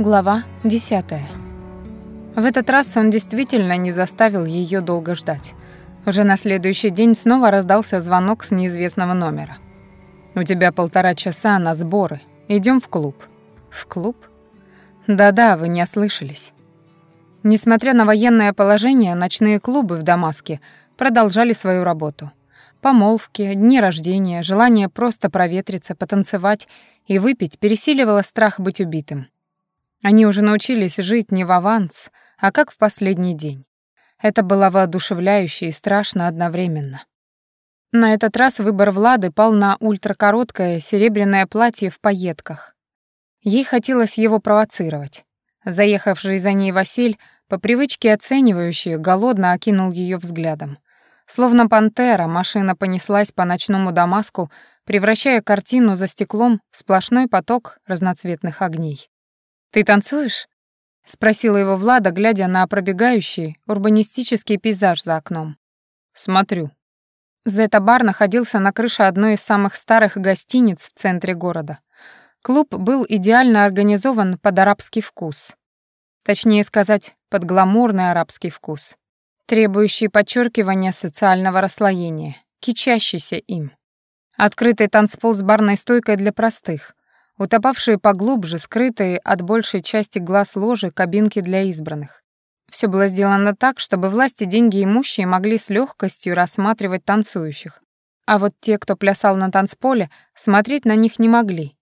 Глава 10. В этот раз он действительно не заставил ее долго ждать. Уже на следующий день снова раздался звонок с неизвестного номера. «У тебя полтора часа на сборы. Идем в клуб». «В клуб?» «Да-да, вы не ослышались». Несмотря на военное положение, ночные клубы в Дамаске продолжали свою работу. Помолвки, дни рождения, желание просто проветриться, потанцевать и выпить пересиливало страх быть убитым. Они уже научились жить не в аванс, а как в последний день. Это было воодушевляюще и страшно одновременно. На этот раз выбор Влады пал на ультракороткое серебряное платье в пайетках. Ей хотелось его провоцировать. Заехавший за ней Василь, по привычке оценивающий, голодно окинул ее взглядом. Словно пантера, машина понеслась по ночному Дамаску, превращая картину за стеклом в сплошной поток разноцветных огней. «Ты танцуешь?» — спросила его Влада, глядя на пробегающий урбанистический пейзаж за окном. «Смотрю». Зета-бар находился на крыше одной из самых старых гостиниц в центре города. Клуб был идеально организован под арабский вкус. Точнее сказать, под гламурный арабский вкус, требующий подчеркивания социального расслоения, кичащийся им. Открытый танцпол с барной стойкой для простых, утопавшие поглубже, скрытые от большей части глаз ложи кабинки для избранных. Все было сделано так, чтобы власти деньги имущие могли с легкостью рассматривать танцующих. А вот те, кто плясал на танцполе, смотреть на них не могли.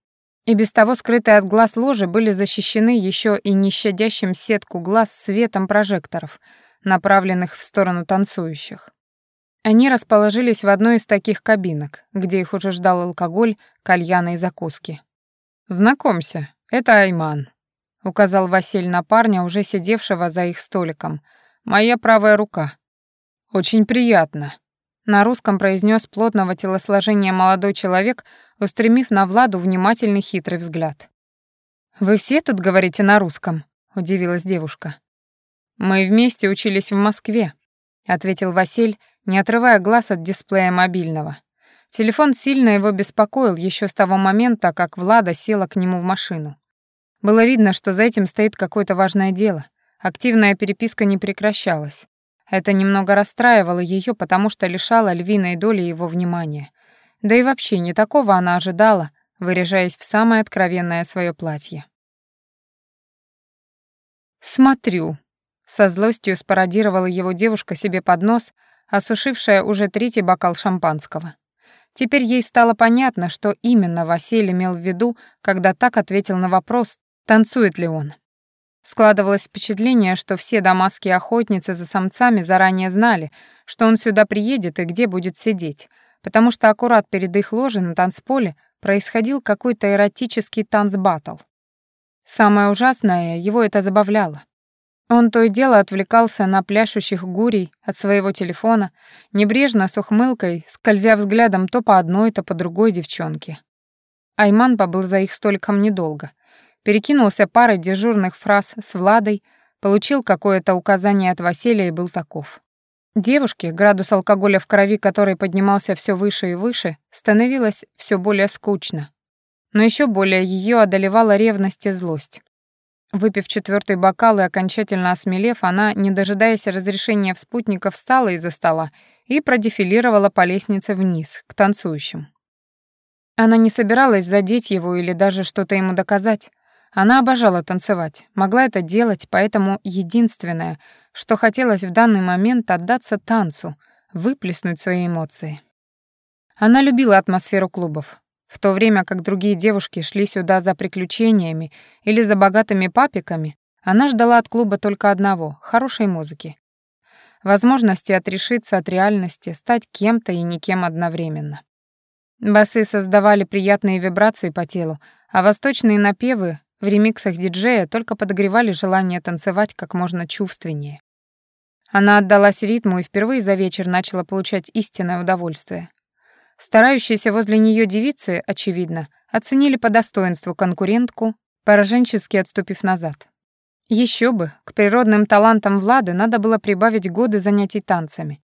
И без того скрытые от глаз ложи были защищены еще и нещадящим сетку глаз светом прожекторов, направленных в сторону танцующих. Они расположились в одной из таких кабинок, где их уже ждал алкоголь, кальяны и закуски. «Знакомься, это Айман», — указал Василь на парня, уже сидевшего за их столиком. «Моя правая рука». «Очень приятно», — на русском произнес плотного телосложения молодой человек, устремив на Владу внимательный хитрый взгляд. «Вы все тут говорите на русском?» — удивилась девушка. «Мы вместе учились в Москве», — ответил Василь, не отрывая глаз от дисплея мобильного. Телефон сильно его беспокоил еще с того момента, как Влада села к нему в машину. Было видно, что за этим стоит какое-то важное дело. Активная переписка не прекращалась. Это немного расстраивало ее, потому что лишало львиной доли его внимания. Да и вообще не такого она ожидала, выряжаясь в самое откровенное свое платье. «Смотрю», — со злостью спародировала его девушка себе под нос, осушившая уже третий бокал шампанского. Теперь ей стало понятно, что именно Василий имел в виду, когда так ответил на вопрос, танцует ли он. Складывалось впечатление, что все дамасские охотницы за самцами заранее знали, что он сюда приедет и где будет сидеть, потому что аккурат перед их ложей на танцполе происходил какой-то эротический танцбаттл. Самое ужасное, его это забавляло. Он то и дело отвлекался на пляшущих гурий от своего телефона, небрежно с ухмылкой, скользя взглядом то по одной, то по другой девчонке. Айман побыл за их столиком недолго. Перекинулся парой дежурных фраз с Владой, получил какое-то указание от Василия и был таков. Девушке, градус алкоголя в крови которой поднимался все выше и выше, становилось все более скучно. Но еще более ее одолевала ревность и злость. Выпив четвертый бокал и окончательно осмелев, она, не дожидаясь разрешения в спутника, встала из-за стола и продефилировала по лестнице вниз, к танцующим. Она не собиралась задеть его или даже что-то ему доказать. Она обожала танцевать, могла это делать, поэтому единственное, что хотелось в данный момент отдаться танцу, выплеснуть свои эмоции. Она любила атмосферу клубов, в то время как другие девушки шли сюда за приключениями или за богатыми папиками, она ждала от клуба только одного — хорошей музыки. Возможности отрешиться от реальности, стать кем-то и никем одновременно. Басы создавали приятные вибрации по телу, а восточные напевы в ремиксах диджея только подогревали желание танцевать как можно чувственнее. Она отдалась ритму и впервые за вечер начала получать истинное удовольствие. Старающиеся возле нее девицы, очевидно, оценили по достоинству конкурентку, пораженчески отступив назад. Еще бы, к природным талантам Влады надо было прибавить годы занятий танцами.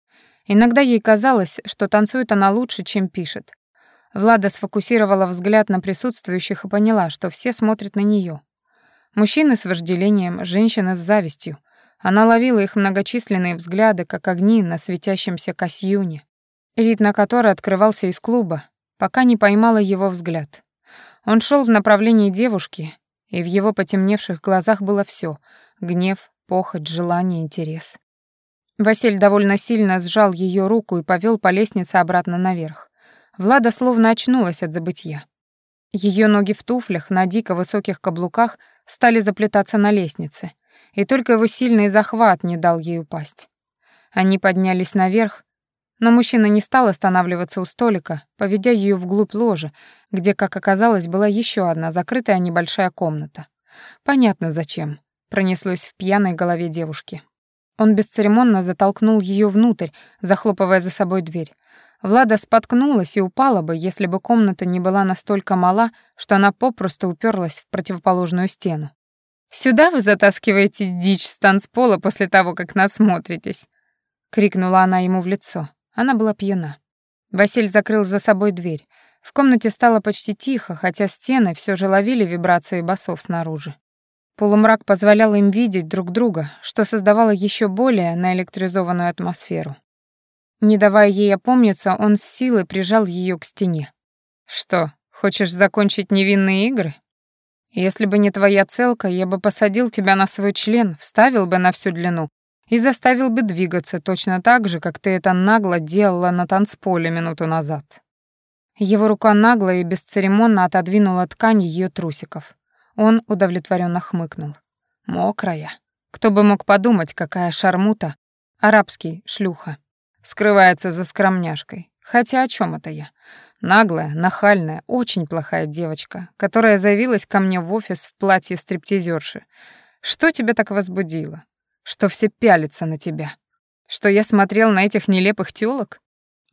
Иногда ей казалось, что танцует она лучше, чем пишет. Влада сфокусировала взгляд на присутствующих и поняла, что все смотрят на нее. Мужчины с вожделением, женщины с завистью. Она ловила их многочисленные взгляды, как огни на светящемся касьюне, вид на который открывался из клуба, пока не поймала его взгляд. Он шел в направлении девушки, и в его потемневших глазах было все: гнев, похоть, желание, интерес. Василь довольно сильно сжал ее руку и повел по лестнице обратно наверх. Влада словно очнулась от забытья. Ее ноги в туфлях на дико высоких каблуках стали заплетаться на лестнице, и только его сильный захват не дал ей упасть. Они поднялись наверх, но мужчина не стал останавливаться у столика, поведя ее вглубь ложи, где, как оказалось, была еще одна закрытая небольшая комната. Понятно зачем, пронеслось в пьяной голове девушки. Он бесцеремонно затолкнул ее внутрь, захлопывая за собой дверь. Влада споткнулась и упала бы, если бы комната не была настолько мала, что она попросту уперлась в противоположную стену. «Сюда вы затаскиваете дичь с танцпола после того, как насмотритесь!» — крикнула она ему в лицо. Она была пьяна. Василь закрыл за собой дверь. В комнате стало почти тихо, хотя стены все же ловили вибрации басов снаружи. Полумрак позволял им видеть друг друга, что создавало еще более наэлектризованную атмосферу. Не давая ей опомниться, он с силой прижал ее к стене. «Что, хочешь закончить невинные игры? Если бы не твоя целка, я бы посадил тебя на свой член, вставил бы на всю длину и заставил бы двигаться точно так же, как ты это нагло делала на танцполе минуту назад». Его рука нагло и бесцеремонно отодвинула ткань ее трусиков. Он удовлетворенно хмыкнул. Мокрая. Кто бы мог подумать, какая шармута, арабский шлюха, скрывается за скромняшкой. Хотя о чем это я? Наглая, нахальная, очень плохая девочка, которая заявилась ко мне в офис в платье стриптизерши. Что тебя так возбудило? Что все пялятся на тебя? Что я смотрел на этих нелепых тёлок?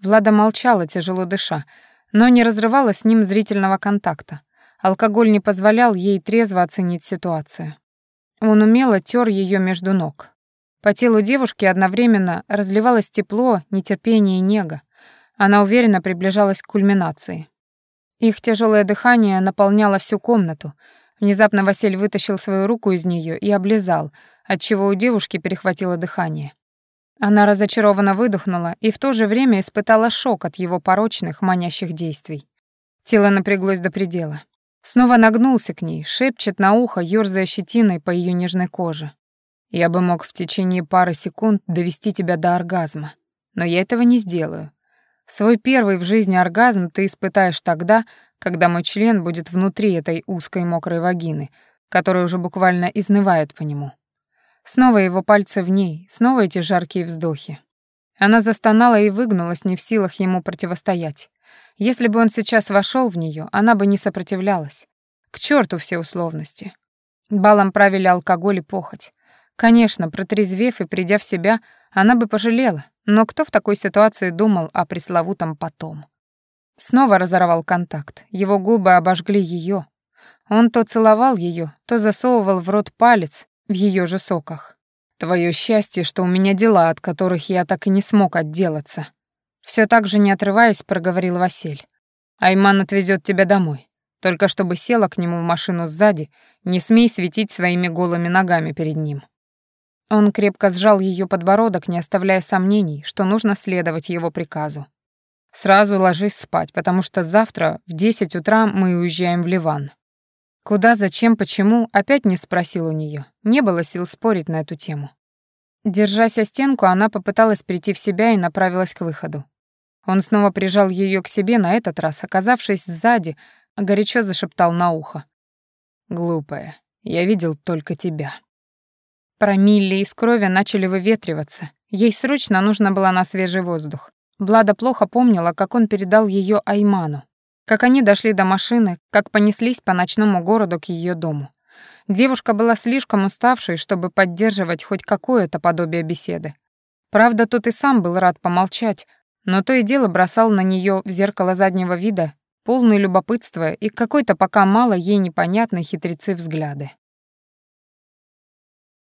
Влада молчала, тяжело дыша, но не разрывала с ним зрительного контакта. Алкоголь не позволял ей трезво оценить ситуацию. Он умело тер ее между ног. По телу девушки одновременно разливалось тепло, нетерпение и нега. Она уверенно приближалась к кульминации. Их тяжелое дыхание наполняло всю комнату. Внезапно Василь вытащил свою руку из нее и облизал, отчего у девушки перехватило дыхание. Она разочарованно выдохнула и в то же время испытала шок от его порочных, манящих действий. Тело напряглось до предела. Снова нагнулся к ней, шепчет на ухо, ёрзая щетиной по ее нежной коже. «Я бы мог в течение пары секунд довести тебя до оргазма, но я этого не сделаю. Свой первый в жизни оргазм ты испытаешь тогда, когда мой член будет внутри этой узкой мокрой вагины, которая уже буквально изнывает по нему». Снова его пальцы в ней, снова эти жаркие вздохи. Она застонала и выгнулась, не в силах ему противостоять. Если бы он сейчас вошел в нее, она бы не сопротивлялась. К черту все условности. Балом правили алкоголь и похоть. Конечно, протрезвев и придя в себя, она бы пожалела, но кто в такой ситуации думал о пресловутом потом? Снова разорвал контакт. Его губы обожгли ее. Он то целовал ее, то засовывал в рот палец в ее же соках. Твое счастье, что у меня дела, от которых я так и не смог отделаться. Все так же не отрываясь, проговорил Василь. Айман отвезет тебя домой. Только чтобы села к нему в машину сзади, не смей светить своими голыми ногами перед ним. Он крепко сжал ее подбородок, не оставляя сомнений, что нужно следовать его приказу. «Сразу ложись спать, потому что завтра в десять утра мы уезжаем в Ливан». Куда, зачем, почему, опять не спросил у нее. Не было сил спорить на эту тему. Держась о стенку, она попыталась прийти в себя и направилась к выходу. Он снова прижал ее к себе, на этот раз, оказавшись сзади, горячо зашептал на ухо. «Глупая, я видел только тебя». Промилли из крови начали выветриваться. Ей срочно нужно было на свежий воздух. Влада плохо помнила, как он передал ее Айману, как они дошли до машины, как понеслись по ночному городу к ее дому. Девушка была слишком уставшей, чтобы поддерживать хоть какое-то подобие беседы. Правда, тот и сам был рад помолчать, но то и дело бросал на нее в зеркало заднего вида полный любопытства и какой-то пока мало ей непонятной хитрецы взгляды.